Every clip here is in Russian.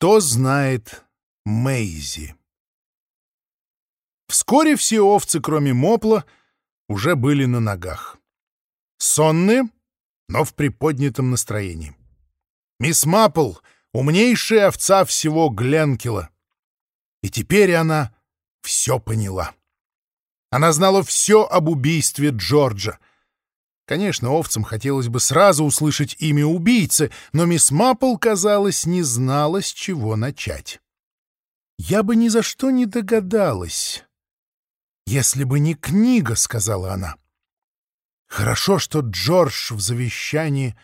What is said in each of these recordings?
Что знает Мэйзи? Вскоре все овцы, кроме Мопла, уже были на ногах. Сонные, но в приподнятом настроении. Мисс Маппл — умнейшая овца всего Гленкила. И теперь она все поняла. Она знала все об убийстве Джорджа. Конечно, овцам хотелось бы сразу услышать имя убийцы, но мисс Маппл, казалось, не знала, с чего начать. «Я бы ни за что не догадалась, если бы не книга», — сказала она. «Хорошо, что Джордж в завещании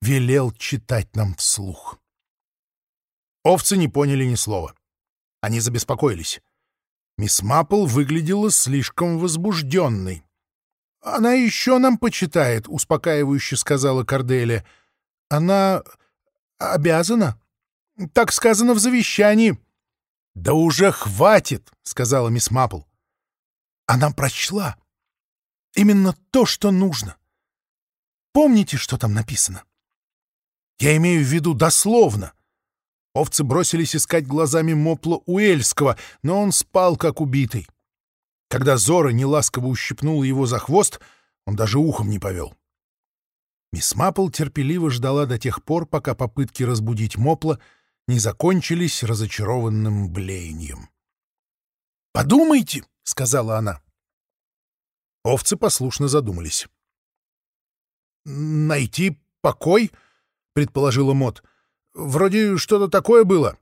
велел читать нам вслух». Овцы не поняли ни слова. Они забеспокоились. Мисс Маппл выглядела слишком возбужденной. «Она еще нам почитает», — успокаивающе сказала Корделия. «Она обязана. Так сказано в завещании». «Да уже хватит», — сказала мисс Маппл. Она прочла именно то, что нужно. Помните, что там написано? Я имею в виду дословно. Овцы бросились искать глазами Мопла Уэльского, но он спал, как убитый. Когда Зора неласково ущипнула его за хвост, он даже ухом не повел. Мисс Маппл терпеливо ждала до тех пор, пока попытки разбудить Мопла не закончились разочарованным блеянием. «Подумайте!» — сказала она. Овцы послушно задумались. «Найти покой?» — предположила Мот. Вроде что-то такое было.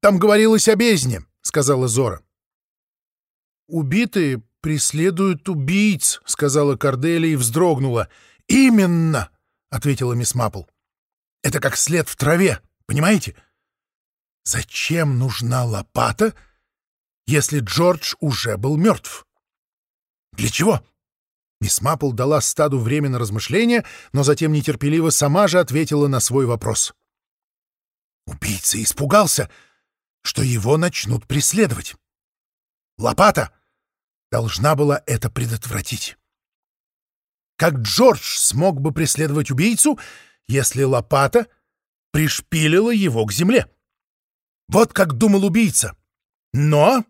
Там говорилось о бездне, сказала Зора. Убитые преследуют убийц, сказала Корделия и вздрогнула. Именно, ответила мисс Маппл. Это как след в траве, понимаете? Зачем нужна лопата, если Джордж уже был мертв? Для чего? Мисс Маппл дала стаду время на размышления, но затем нетерпеливо сама же ответила на свой вопрос. Убийца испугался, что его начнут преследовать. Лопата должна была это предотвратить. Как Джордж смог бы преследовать убийцу, если лопата пришпилила его к земле? Вот как думал убийца. Но...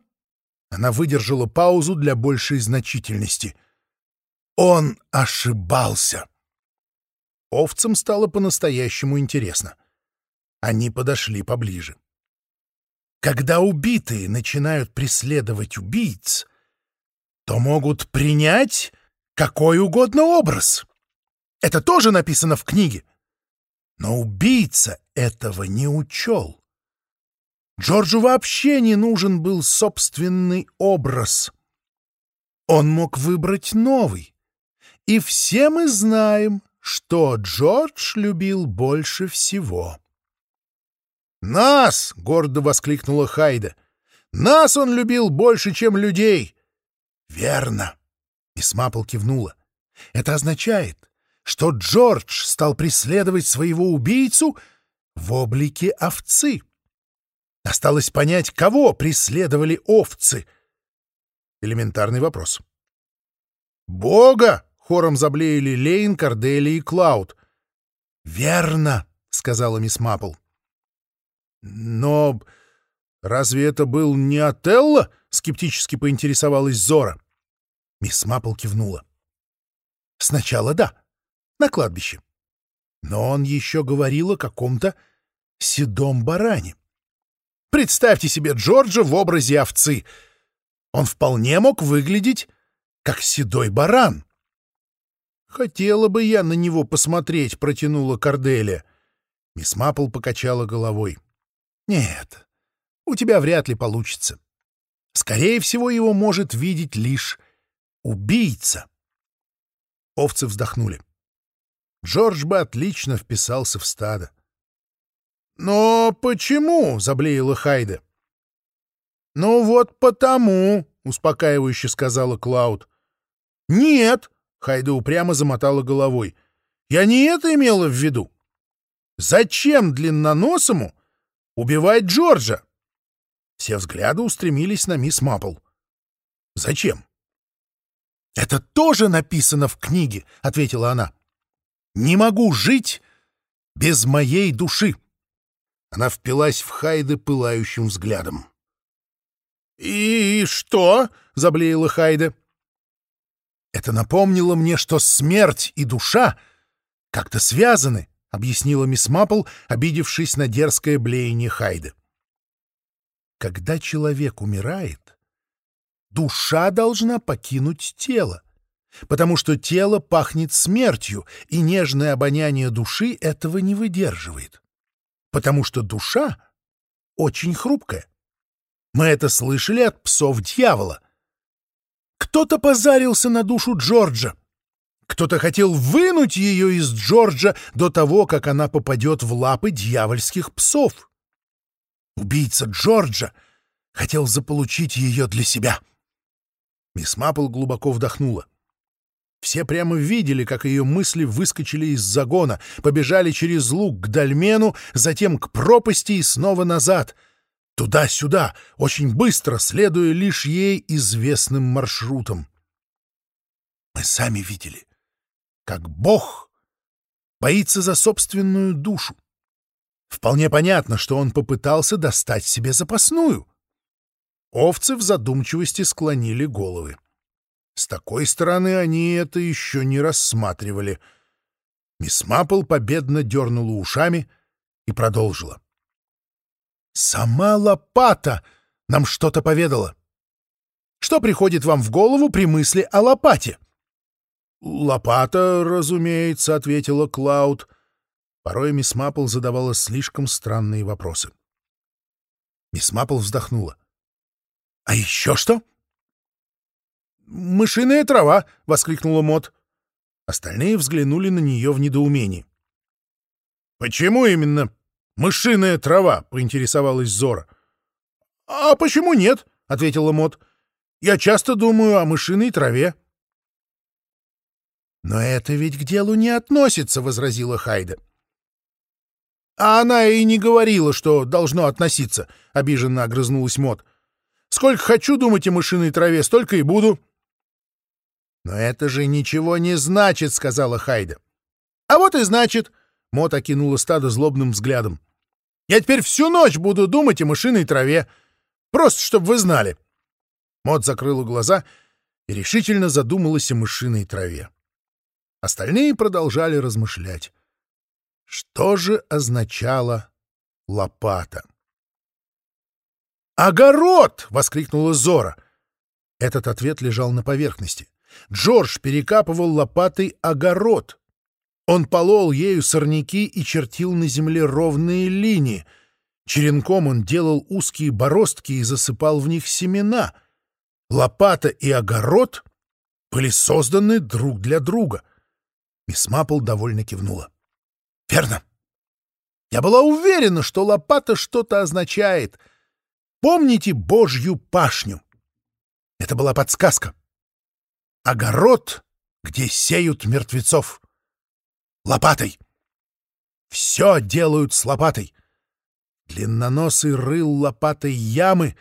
Она выдержала паузу для большей значительности. Он ошибался. Овцам стало по-настоящему интересно. Они подошли поближе. Когда убитые начинают преследовать убийц, то могут принять какой угодно образ. Это тоже написано в книге. Но убийца этого не учел. Джорджу вообще не нужен был собственный образ. Он мог выбрать новый. И все мы знаем, что Джордж любил больше всего. «Нас!» — гордо воскликнула Хайда. «Нас он любил больше, чем людей!» «Верно!» — Мисс Маппл кивнула. «Это означает, что Джордж стал преследовать своего убийцу в облике овцы. Осталось понять, кого преследовали овцы. Элементарный вопрос. «Бога!» — хором заблеяли Лейн, Кардели и Клауд. «Верно!» — сказала мисс Маппл. «Но разве это был не Отелло?» — скептически поинтересовалась Зора. Мисс Маппл кивнула. «Сначала да, на кладбище. Но он еще говорил о каком-то седом баране. Представьте себе Джорджа в образе овцы. Он вполне мог выглядеть как седой баран». «Хотела бы я на него посмотреть», — протянула Корделия. Мисс Маппл покачала головой. Нет, у тебя вряд ли получится. Скорее всего, его может видеть лишь убийца. Овцы вздохнули. Джордж бы отлично вписался в стадо. «Но почему?» — заблеяла Хайда. «Ну вот потому», — успокаивающе сказала Клауд. «Нет», — Хайда упрямо замотала головой. «Я не это имела в виду. Зачем длинноносому Убивать Джорджа!» Все взгляды устремились на мисс Маппл. «Зачем?» «Это тоже написано в книге», — ответила она. «Не могу жить без моей души. Она впилась в Хайде пылающим взглядом. «И что?» — заблеяла Хайде. «Это напомнило мне, что смерть и душа как-то связаны», — объяснила мисс Маппл, обидевшись на дерзкое блеяние Хайде. «Когда человек умирает, душа должна покинуть тело, потому что тело пахнет смертью, и нежное обоняние души этого не выдерживает, потому что душа очень хрупкая. Мы это слышали от псов дьявола. Кто-то позарился на душу Джорджа. Кто-то хотел вынуть ее из Джорджа до того, как она попадет в лапы дьявольских псов. Убийца Джорджа хотел заполучить ее для себя. Мисс Маппл глубоко вдохнула. Все прямо видели, как ее мысли выскочили из загона, побежали через луг к дольмену, затем к пропасти и снова назад — Туда-сюда, очень быстро, следуя лишь ей известным маршрутам. Мы сами видели, как Бог боится за собственную душу. Вполне понятно, что он попытался достать себе запасную. Овцы в задумчивости склонили головы. С такой стороны они это еще не рассматривали. Мисс Маппл победно дернула ушами и продолжила. Сама лопата нам что-то поведала. Что приходит вам в голову при мысли о лопате? «Лопата, разумеется», — ответила Клауд. Порой мисс Маппл задавала слишком странные вопросы. Мисс Маппл вздохнула. «А еще что?» «Мышиная трава!» — воскликнула Мот. Остальные взглянули на нее в недоумении. «Почему именно «Мышиная трава», — поинтересовалась Зора. «А почему нет?» — ответила Мот. «Я часто думаю о мышиной траве». «Но это ведь к делу не относится», — возразила Хайда. «А она и не говорила, что должно относиться», — обиженно огрызнулась Мот. «Сколько хочу думать о мышиной траве, столько и буду». «Но это же ничего не значит», — сказала Хайда. «А вот и значит», Мот окинула стадо злобным взглядом. «Я теперь всю ночь буду думать о мышиной траве. Просто, чтобы вы знали». Мот закрыла глаза и решительно задумалась о мышиной траве. Остальные продолжали размышлять. Что же означала лопата? «Огород!» — воскликнула Зора. Этот ответ лежал на поверхности. Джордж перекапывал лопатой огород. Он полол ею сорняки и чертил на земле ровные линии. Черенком он делал узкие бороздки и засыпал в них семена. Лопата и огород были созданы друг для друга. Мисс Маппл довольно кивнула. «Верно. Я была уверена, что лопата что-то означает. Помните Божью пашню? Это была подсказка. Огород, где сеют мертвецов лопатой. Все делают с лопатой. Длинноносый рыл лопатой ямы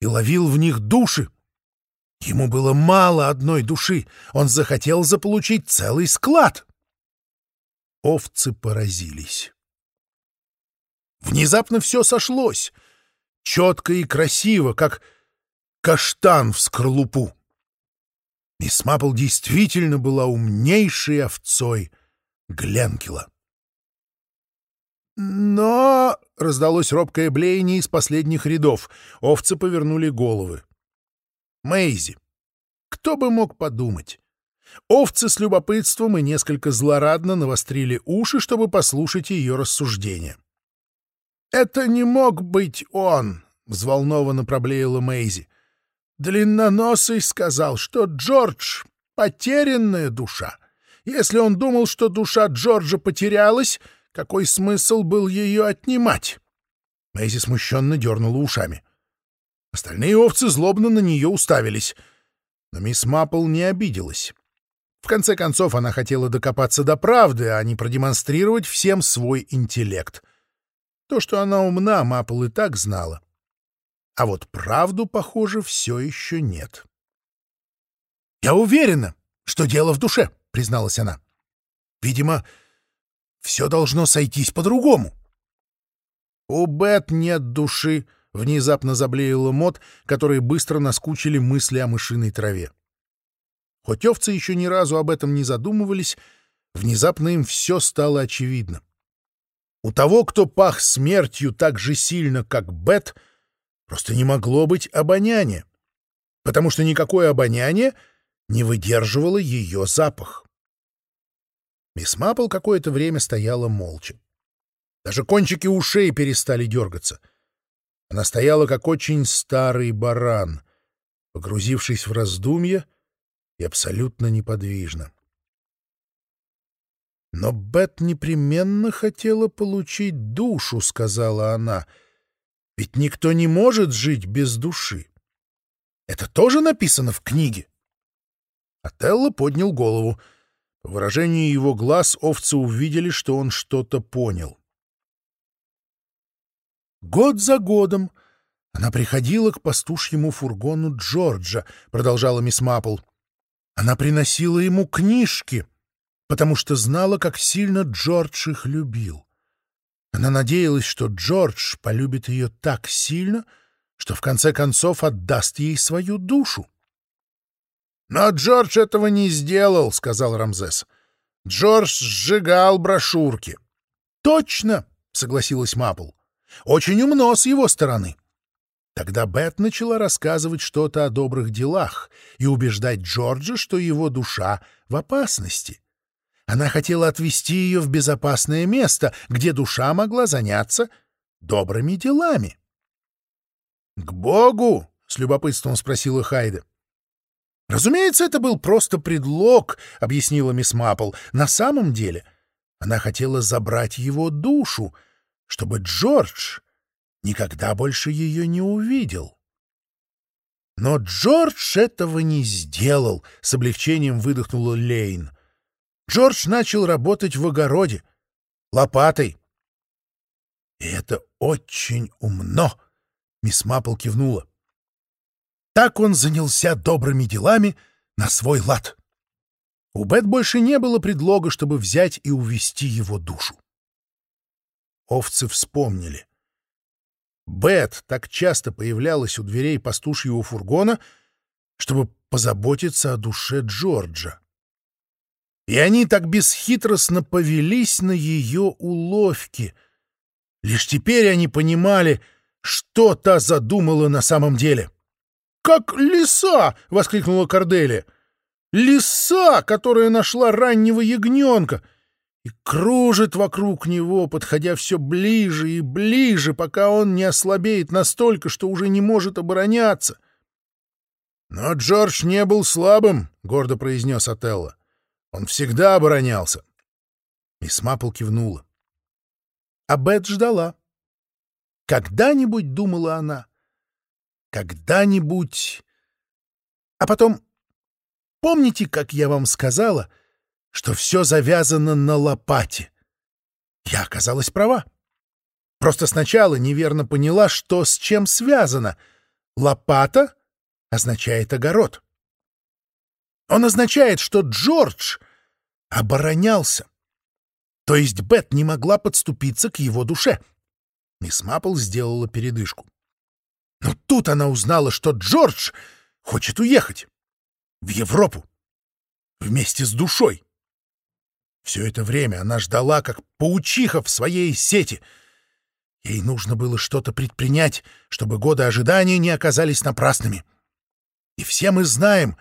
и ловил в них души. Ему было мало одной души, он захотел заполучить целый склад. Овцы поразились. Внезапно все сошлось, четко и красиво, как каштан в скорлупу. Мисс Маппл действительно была умнейшей овцой — Гленкила. «Но...» — раздалось робкое блеяние из последних рядов. Овцы повернули головы. «Мэйзи. Кто бы мог подумать?» Овцы с любопытством и несколько злорадно навострили уши, чтобы послушать ее рассуждения. «Это не мог быть он!» — взволнованно проблеяла Мэйзи. «Длинноносый сказал, что Джордж — потерянная душа. Если он думал, что душа Джорджа потерялась, какой смысл был ее отнимать? Мэйзи смущенно дернула ушами. Остальные овцы злобно на нее уставились. Но мисс Маппл не обиделась. В конце концов, она хотела докопаться до правды, а не продемонстрировать всем свой интеллект. То, что она умна, Маппл и так знала. А вот правду, похоже, все еще нет. «Я уверена, что дело в душе», призналась она. «Видимо, все должно сойтись по-другому». «У Бет нет души», — внезапно заблеяла Мот, которые быстро наскучили мысли о мышиной траве. Хоть овцы еще ни разу об этом не задумывались, внезапно им все стало очевидно. У того, кто пах смертью так же сильно, как Бет, просто не могло быть обоняния, потому что никакое обоняние не выдерживало ее запах. Мисс Маппл какое-то время стояла молча. Даже кончики ушей перестали дергаться. Она стояла, как очень старый баран, погрузившись в раздумья и абсолютно неподвижно. «Но Бет непременно хотела получить душу», — сказала она. «Ведь никто не может жить без души. Это тоже написано в книге?» Отелло поднял голову. По выражению его глаз овцы увидели, что он что-то понял. Год за годом она приходила к пастушьему фургону Джорджа, продолжала мисс Маппл. Она приносила ему книжки, потому что знала, как сильно Джордж их любил. Она надеялась, что Джордж полюбит ее так сильно, что в конце концов отдаст ей свою душу. «Но Джордж этого не сделал», — сказал Рамзес. «Джордж сжигал брошюрки». «Точно», — согласилась Маппл. «Очень умно с его стороны». Тогда Бет начала рассказывать что-то о добрых делах и убеждать Джорджа, что его душа в опасности. Она хотела отвезти ее в безопасное место, где душа могла заняться добрыми делами. — К Богу? — с любопытством спросила Хайда. Разумеется, это был просто предлог, — объяснила мисс Маппл. На самом деле она хотела забрать его душу, чтобы Джордж никогда больше ее не увидел. Но Джордж этого не сделал, — с облегчением выдохнула Лейн. Джордж начал работать в огороде, лопатой. — И это очень умно, — мисс Маппл кивнула. Так он занялся добрыми делами на свой лад. У Бет больше не было предлога, чтобы взять и увести его душу. Овцы вспомнили. Бет так часто появлялась у дверей пастушьего фургона, чтобы позаботиться о душе Джорджа. И они так бесхитростно повелись на ее уловки. Лишь теперь они понимали, что та задумала на самом деле. «Как лиса!» — воскликнула Корделия. «Лиса, которая нашла раннего ягненка!» и кружит вокруг него, подходя все ближе и ближе, пока он не ослабеет настолько, что уже не может обороняться. «Но Джордж не был слабым», — гордо произнес Отелло. «Он всегда оборонялся». Мисс Маппл кивнула. А Бет ждала. Когда-нибудь, думала она, когда-нибудь... А потом... Помните, как я вам сказала, что все завязано на лопате? Я оказалась права. Просто сначала неверно поняла, что с чем связано. Лопата означает огород. Он означает, что Джордж оборонялся. То есть Бет не могла подступиться к его душе. Мисс Маппл сделала передышку. Но тут она узнала, что Джордж хочет уехать. В Европу. Вместе с душой. Все это время она ждала, как паучиха в своей сети. Ей нужно было что-то предпринять, чтобы годы ожидания не оказались напрасными. И все мы знаем,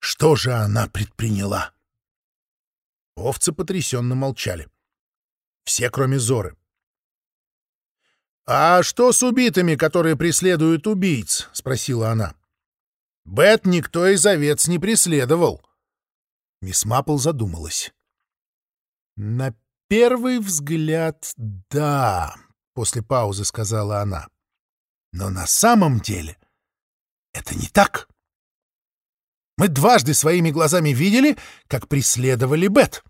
что же она предприняла. Овцы потрясенно молчали. Все, кроме Зоры. «А что с убитыми, которые преследуют убийц?» — спросила она. «Бет никто из овец не преследовал». Мисс Маппл задумалась. «На первый взгляд, да», — после паузы сказала она. «Но на самом деле это не так. Мы дважды своими глазами видели, как преследовали Бет».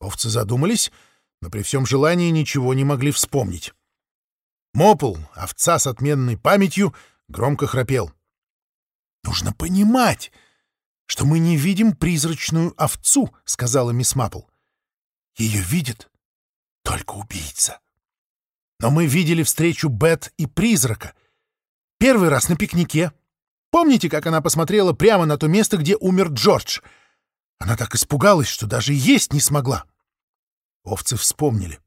Овцы задумались, но при всем желании ничего не могли вспомнить. Мопл, овца с отменной памятью, громко храпел. «Нужно понимать, что мы не видим призрачную овцу», — сказала мисс Маппл. «Ее видит только убийца. Но мы видели встречу Бет и призрака. Первый раз на пикнике. Помните, как она посмотрела прямо на то место, где умер Джордж? Она так испугалась, что даже есть не смогла. Овцы вспомнили.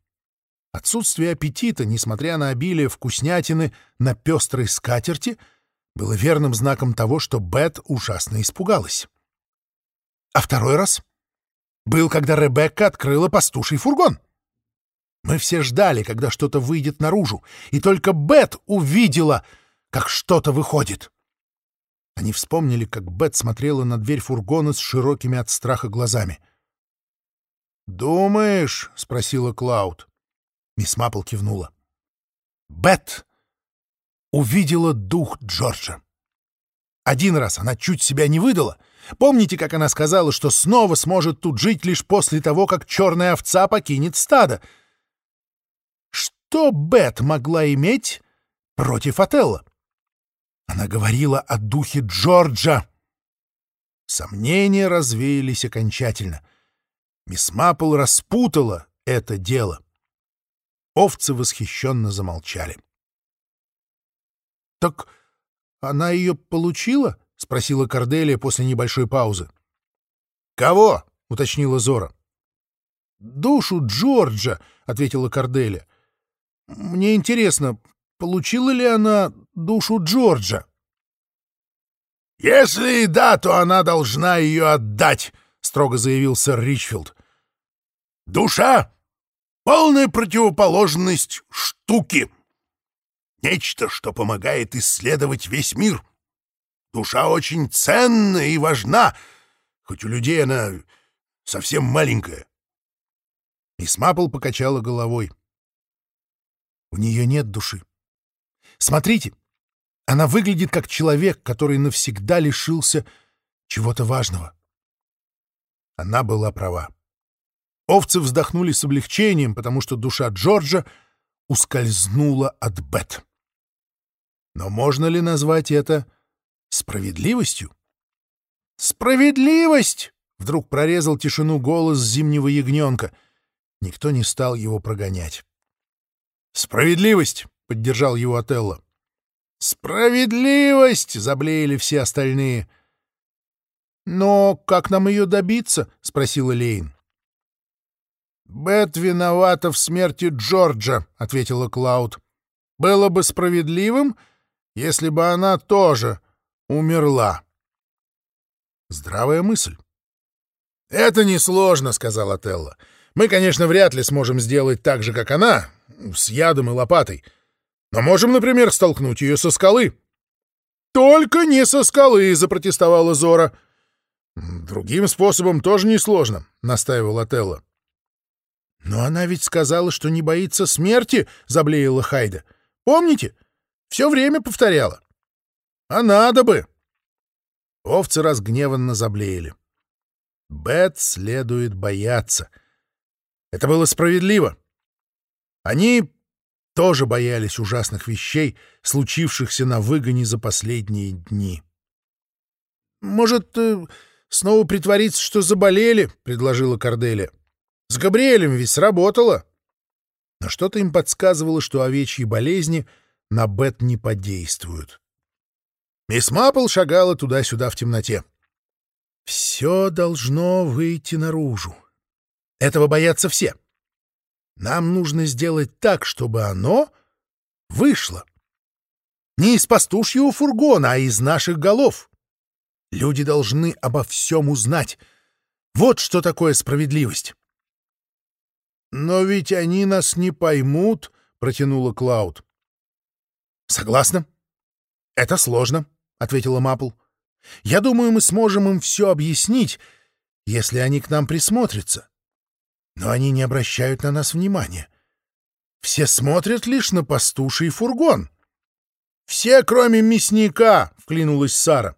Отсутствие аппетита, несмотря на обилие вкуснятины на пестрой скатерти, было верным знаком того, что Бет ужасно испугалась. А второй раз был, когда Ребекка открыла пастуший фургон. Мы все ждали, когда что-то выйдет наружу, и только Бет увидела, как что-то выходит. Они вспомнили, как Бет смотрела на дверь фургона с широкими от страха глазами. «Думаешь?» — спросила Клауд. Мисс Маппл кивнула. «Бет увидела дух Джорджа. Один раз она чуть себя не выдала. Помните, как она сказала, что снова сможет тут жить лишь после того, как черная овца покинет стадо?» Что Бет могла иметь против Отелла? Она говорила о духе Джорджа. Сомнения развеялись окончательно. Мисс Маппл распутала это дело. Овцы восхищенно замолчали. — Так она ее получила? — спросила Корделия после небольшой паузы. — Кого? — уточнила Зора. — Душу Джорджа, — ответила Корделия. Мне интересно, получила ли она душу Джорджа? «Если и да, то она должна ее отдать», — строго заявил сэр Ричфилд. «Душа — полная противоположность штуки. Нечто, что помогает исследовать весь мир. Душа очень ценна и важна, хоть у людей она совсем маленькая». Мисс Маппл покачала головой. У нее нет души. Смотрите, она выглядит как человек, который навсегда лишился чего-то важного. Она была права. Овцы вздохнули с облегчением, потому что душа Джорджа ускользнула от Бет. Но можно ли назвать это справедливостью? «Справедливость!» — вдруг прорезал тишину голос зимнего ягненка. Никто не стал его прогонять. «Справедливость!» — поддержал его Отелло. «Справедливость!» — заблеяли все остальные. «Но как нам ее добиться?» — спросила Лейн. «Бет виновата в смерти Джорджа», — ответила Клауд. «Было бы справедливым, если бы она тоже умерла». Здравая мысль. «Это несложно», — сказал Отелло. «Мы, конечно, вряд ли сможем сделать так же, как она, с ядом и лопатой. Но можем, например, столкнуть ее со скалы. «Только не со скалы!» — запротестовала Зора. «Другим способом тоже несложно», — настаивал Отелло. «Но она ведь сказала, что не боится смерти», — заблеяла Хайда. «Помните? Все время повторяла». «А надо бы!» Овцы разгневанно заблеяли. Бет следует бояться. Это было справедливо. Они тоже боялись ужасных вещей, случившихся на выгоне за последние дни. «Может, э, снова притвориться, что заболели?» — предложила Корделия. «С Габриэлем ведь сработало». Но что-то им подсказывало, что овечьи болезни на Бет не подействуют. Мисс Маппл шагала туда-сюда в темноте. «Все должно выйти наружу. Этого боятся все. Нам нужно сделать так, чтобы оно вышло. Не из пастушьего фургона, а из наших голов. Люди должны обо всем узнать. Вот что такое справедливость. «Но ведь они нас не поймут», — протянула Клауд. «Согласна. Это сложно», — ответила Мапл. «Я думаю, мы сможем им все объяснить, если они к нам присмотрятся но они не обращают на нас внимания. Все смотрят лишь на пастуший фургон. «Все, кроме мясника!» — вклинулась Сара.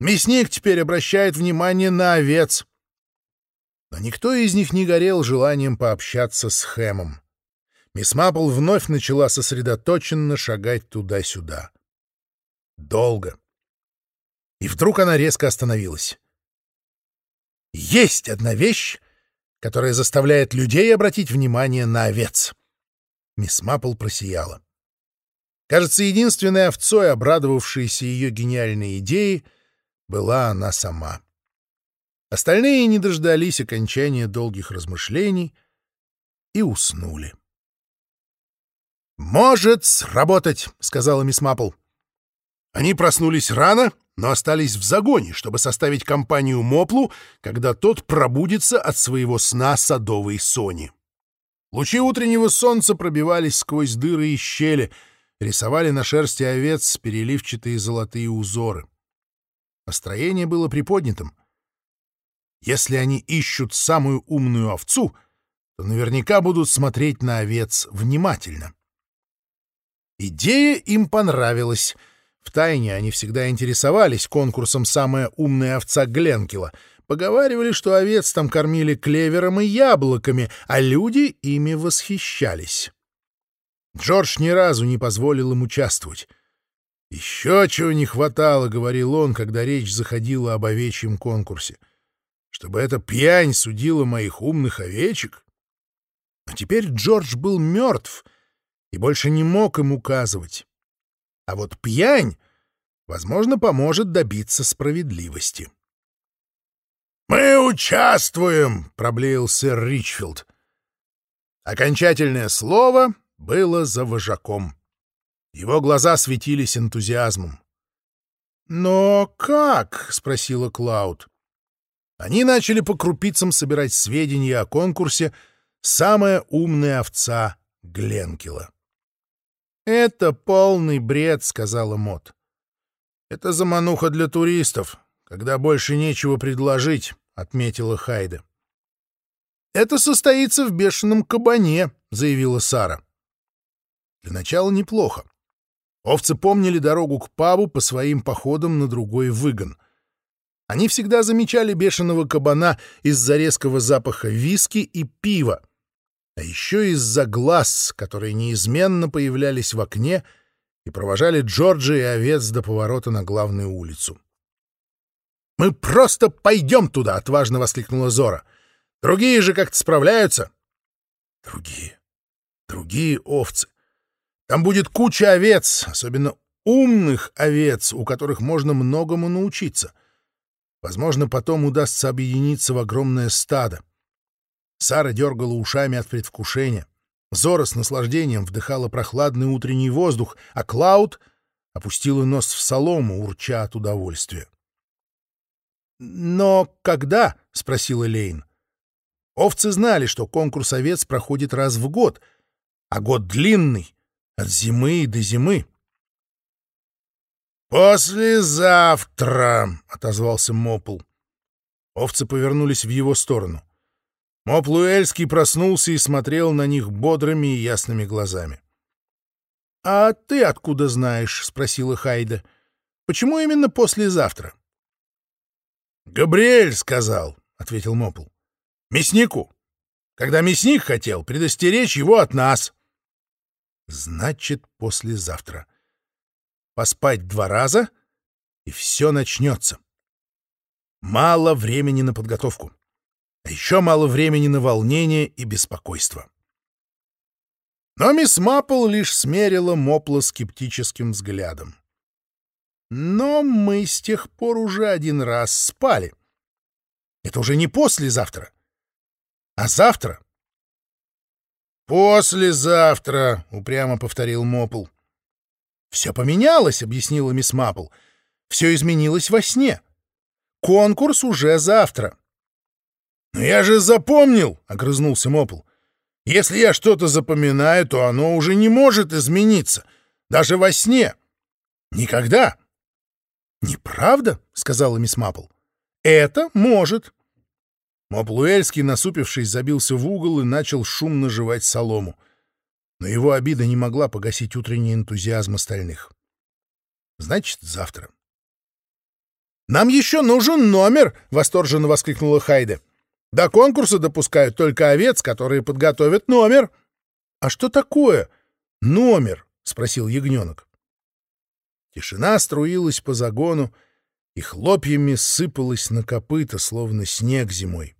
«Мясник теперь обращает внимание на овец». Но никто из них не горел желанием пообщаться с Хэмом. Мисс Маппл вновь начала сосредоточенно шагать туда-сюда. Долго. И вдруг она резко остановилась. «Есть одна вещь, которая заставляет людей обратить внимание на овец. Мисс Маппл просияла. Кажется, единственной овцой, обрадовавшейся ее гениальной идее, была она сама. Остальные не дождались окончания долгих размышлений и уснули. «Может сработать», — сказала мисс Маппл. Они проснулись рано, но остались в загоне, чтобы составить компанию Моплу, когда тот пробудится от своего сна садовой Сони. Лучи утреннего солнца пробивались сквозь дыры и щели, рисовали на шерсти овец переливчатые золотые узоры. Настроение было приподнятым. Если они ищут самую умную овцу, то наверняка будут смотреть на овец внимательно. Идея им понравилась. Втайне они всегда интересовались конкурсом «Самая умная овца Гленкила», Поговаривали, что овец там кормили клевером и яблоками, а люди ими восхищались. Джордж ни разу не позволил им участвовать. «Еще чего не хватало», — говорил он, когда речь заходила об овечьем конкурсе, «чтобы эта пьянь судила моих умных овечек». Но теперь Джордж был мертв и больше не мог им указывать. А вот пьянь, возможно, поможет добиться справедливости. «Мы участвуем!» — проблеял сэр Ричфилд. Окончательное слово было за вожаком. Его глаза светились энтузиазмом. «Но как?» — спросила Клауд. Они начали по крупицам собирать сведения о конкурсе «Самая умная овца Гленкила». «Это полный бред», — сказала Мот. «Это замануха для туристов, когда больше нечего предложить», — отметила Хайда. «Это состоится в бешеном кабане», — заявила Сара. Для начала неплохо. Овцы помнили дорогу к пабу по своим походам на другой выгон. Они всегда замечали бешеного кабана из-за резкого запаха виски и пива, а еще из-за глаз, которые неизменно появлялись в окне и провожали Джорджа и овец до поворота на главную улицу. «Мы просто пойдем туда!» — отважно воскликнула Зора. «Другие же как-то справляются!» «Другие, другие овцы. Там будет куча овец, особенно умных овец, у которых можно многому научиться. Возможно, потом удастся объединиться в огромное стадо. Сара дергала ушами от предвкушения. Зора с наслаждением вдыхала прохладный утренний воздух, а Клауд опустила нос в солому, урча от удовольствия. «Но когда?» — спросила Лейн. Овцы знали, что конкурс овец проходит раз в год, а год длинный, от зимы до зимы. «Послезавтра!» — отозвался Мопл. Овцы повернулись в его сторону. Моплуэльский проснулся и смотрел на них бодрыми и ясными глазами. «А ты откуда знаешь?» — спросила Хайда. «Почему именно послезавтра?» «Габриэль сказал», — ответил Мопл. «Мяснику. Когда мясник хотел предостеречь его от нас». «Значит, послезавтра. Поспать два раза, и все начнется. Мало времени на подготовку. А еще мало времени на волнение и беспокойство. Но мисс Маппл лишь смерила Мопла скептическим взглядом. Но мы с тех пор уже один раз спали. Это уже не послезавтра, а завтра. «Послезавтра», — упрямо повторил Мопл. «Все поменялось», — объяснила мисс Маппл. «Все изменилось во сне. Конкурс уже завтра». «Но я же запомнил!» — огрызнулся Мопл. «Если я что-то запоминаю, то оно уже не может измениться. Даже во сне. Никогда!» «Неправда?» — сказала мисс Маппл. «Это может». Моплуэльский, насупившись, забился в угол и начал шумно жевать солому. Но его обида не могла погасить утренний энтузиазм остальных. «Значит, завтра». «Нам еще нужен номер!» — восторженно воскликнула Хайде. До конкурса допускают только овец, которые подготовят номер. — А что такое номер? — спросил ягненок. Тишина струилась по загону и хлопьями сыпалась на копыта, словно снег зимой.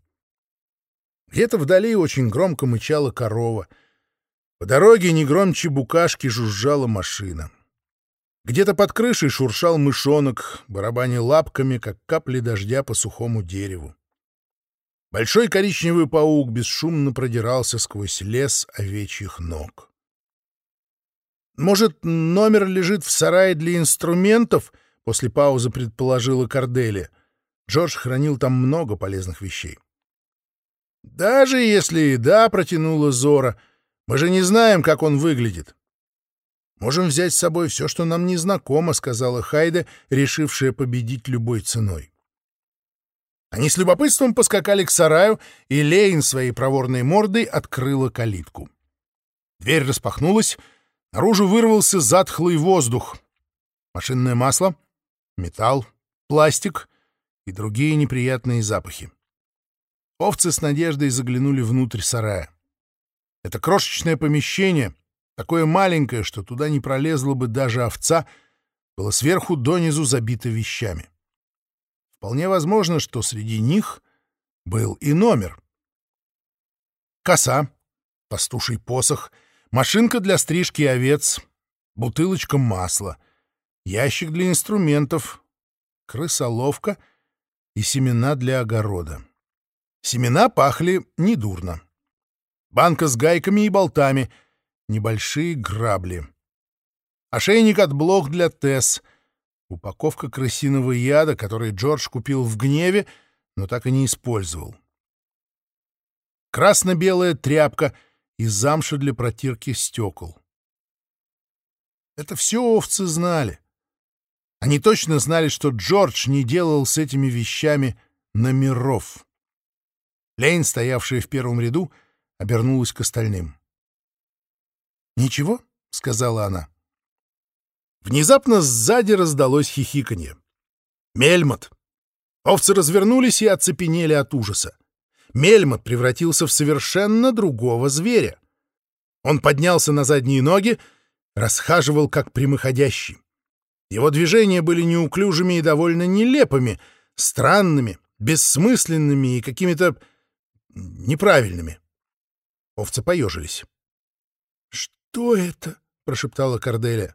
Где-то вдали очень громко мычала корова. По дороге не громче букашки жужжала машина. Где-то под крышей шуршал мышонок, барабаня лапками, как капли дождя по сухому дереву. Большой коричневый паук бесшумно продирался сквозь лес овечьих ног. «Может, номер лежит в сарае для инструментов?» — после паузы предположила Кордели. Джордж хранил там много полезных вещей. «Даже если и да», — протянула Зора, — «мы же не знаем, как он выглядит». «Можем взять с собой все, что нам не знакомо», — сказала Хайда, решившая победить любой ценой. Они с любопытством поскакали к сараю, и Лейн своей проворной мордой открыла калитку. Дверь распахнулась, наружу вырвался затхлый воздух. Машинное масло, металл, пластик и другие неприятные запахи. Овцы с надеждой заглянули внутрь сарая. Это крошечное помещение, такое маленькое, что туда не пролезла бы даже овца, было сверху донизу забито вещами. Вполне возможно, что среди них был и номер. Коса, пастуший посох, машинка для стрижки овец, бутылочка масла, ящик для инструментов, крысоловка и семена для огорода. Семена пахли недурно. Банка с гайками и болтами, небольшие грабли. Ошейник от блок для ТЭС, Упаковка крысиного яда, который Джордж купил в гневе, но так и не использовал. Красно-белая тряпка и замша для протирки стекол. Это все овцы знали. Они точно знали, что Джордж не делал с этими вещами номеров. Лейн, стоявшая в первом ряду, обернулась к остальным. «Ничего?» — сказала она. Внезапно сзади раздалось хихиканье. Мельмот! Овцы развернулись и оцепенели от ужаса. Мельмот превратился в совершенно другого зверя. Он поднялся на задние ноги, расхаживал как прямоходящий. Его движения были неуклюжими и довольно нелепыми, странными, бессмысленными и какими-то неправильными. Овцы поежились. «Что это?» — прошептала Корделия.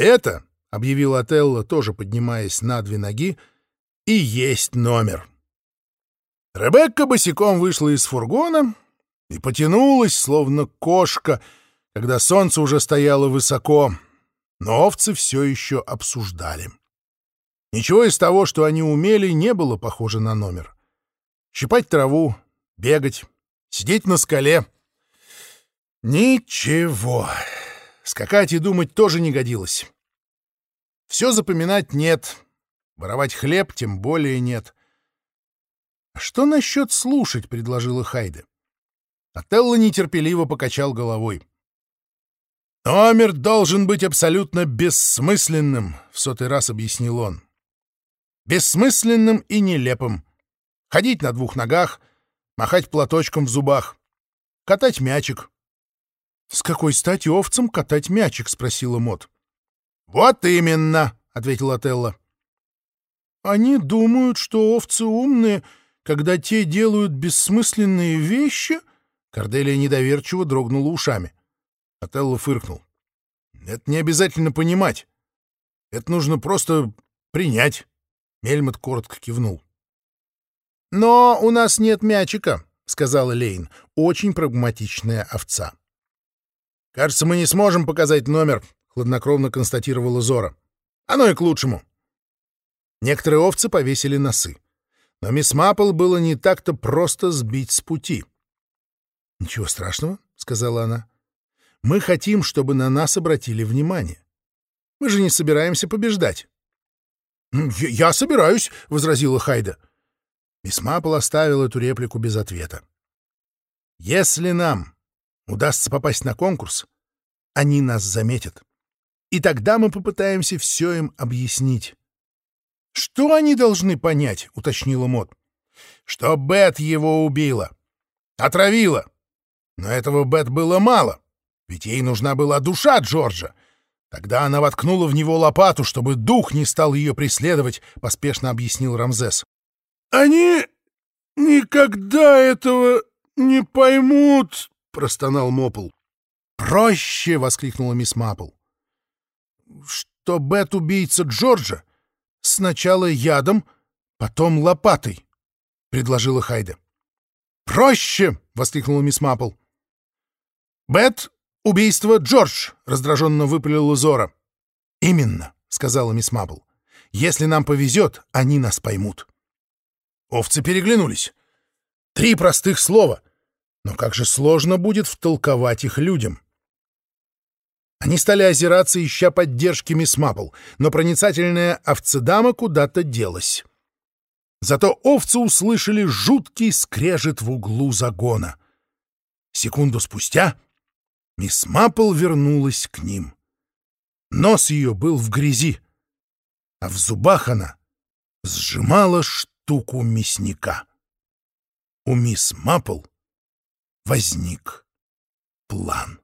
«Это», — объявил Отелло, тоже поднимаясь на две ноги, — «и есть номер». Ребекка босиком вышла из фургона и потянулась, словно кошка, когда солнце уже стояло высоко, но овцы все еще обсуждали. Ничего из того, что они умели, не было похоже на номер. Щипать траву, бегать, сидеть на скале — ничего. Скакать и думать тоже не годилось. Все запоминать нет, воровать хлеб тем более нет. «А «Что насчет слушать?» — предложила Хайде. Отелло нетерпеливо покачал головой. «Номер должен быть абсолютно бессмысленным», — в сотый раз объяснил он. «Бессмысленным и нелепым. Ходить на двух ногах, махать платочком в зубах, катать мячик, «С какой стати овцам катать мячик?» — спросила Мот. «Вот именно!» — ответил Отелло. «Они думают, что овцы умные, когда те делают бессмысленные вещи?» Корделия недоверчиво дрогнула ушами. Отелло фыркнул. «Это не обязательно понимать. Это нужно просто принять». Мельмот коротко кивнул. «Но у нас нет мячика», — сказала Лейн, очень прагматичная овца. «Кажется, мы не сможем показать номер», — хладнокровно констатировала Зора. «Оно и к лучшему». Некоторые овцы повесили носы. Но мисс Маппл было не так-то просто сбить с пути. «Ничего страшного», — сказала она. «Мы хотим, чтобы на нас обратили внимание. Мы же не собираемся побеждать». «Я, собираюсь», — возразила Хайда. Мисс Маппл оставила эту реплику без ответа. «Если нам удастся попасть на конкурс, они нас заметят. И тогда мы попытаемся все им объяснить. «Что они должны понять?» — уточнила Мот. «Что Бет его убила. Отравила. Но этого Бет было мало, ведь ей нужна была душа Джорджа. Тогда она воткнула в него лопату, чтобы дух не стал ее преследовать», — поспешно объяснил Рамзес. «Они никогда этого не поймут», — простонал Мопл. «Проще!» — воскликнула мисс Мапл. «Что Бет убийца Джорджа? Сначала ядом, потом лопатой», — предложила Хайда. «Проще!» — воскликнула мисс Мапл. «Бет — убийство Джордж!» — раздраженно выпалила Зора. «Именно!» — сказала мисс Мапл. «Если нам повезет, они нас поймут». Овцы переглянулись. Три простых слова. Но как же сложно будет втолковать их людям. Они стали озираться, ища поддержки мисс Мапл, но проницательная овцедама куда-то делась. Зато овцы услышали жуткий скрежет в углу загона. Секунду спустя мисс Мапл вернулась к ним. Нос ее был в грязи, а в зубах она сжимала штуку мясника. У мисс Мапл возник план.